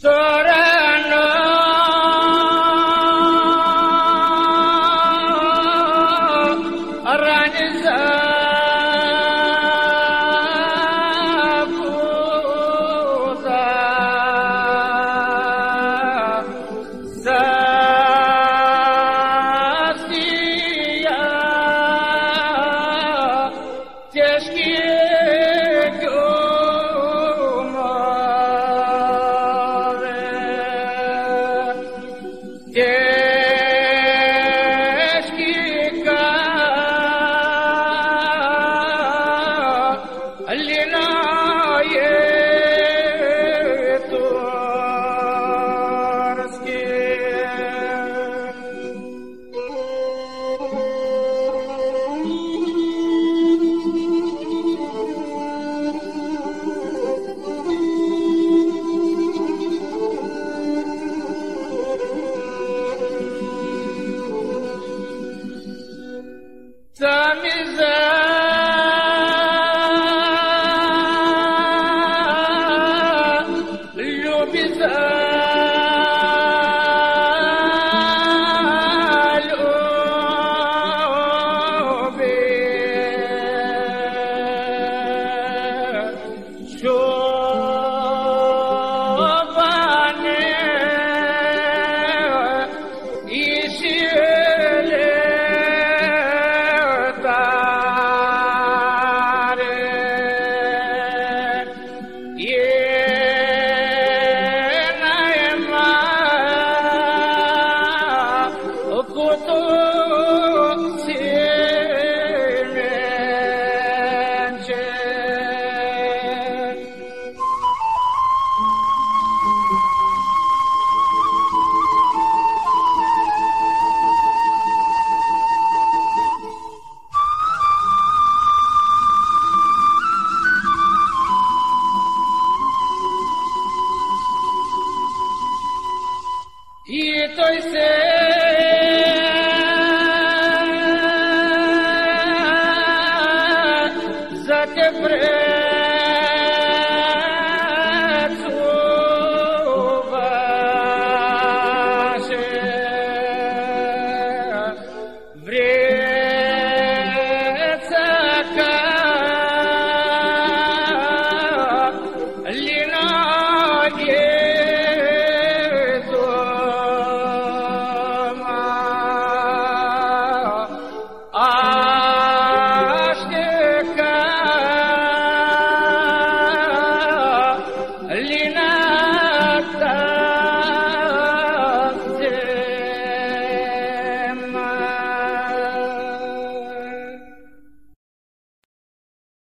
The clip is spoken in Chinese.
Sir! 变成走前面去一对谁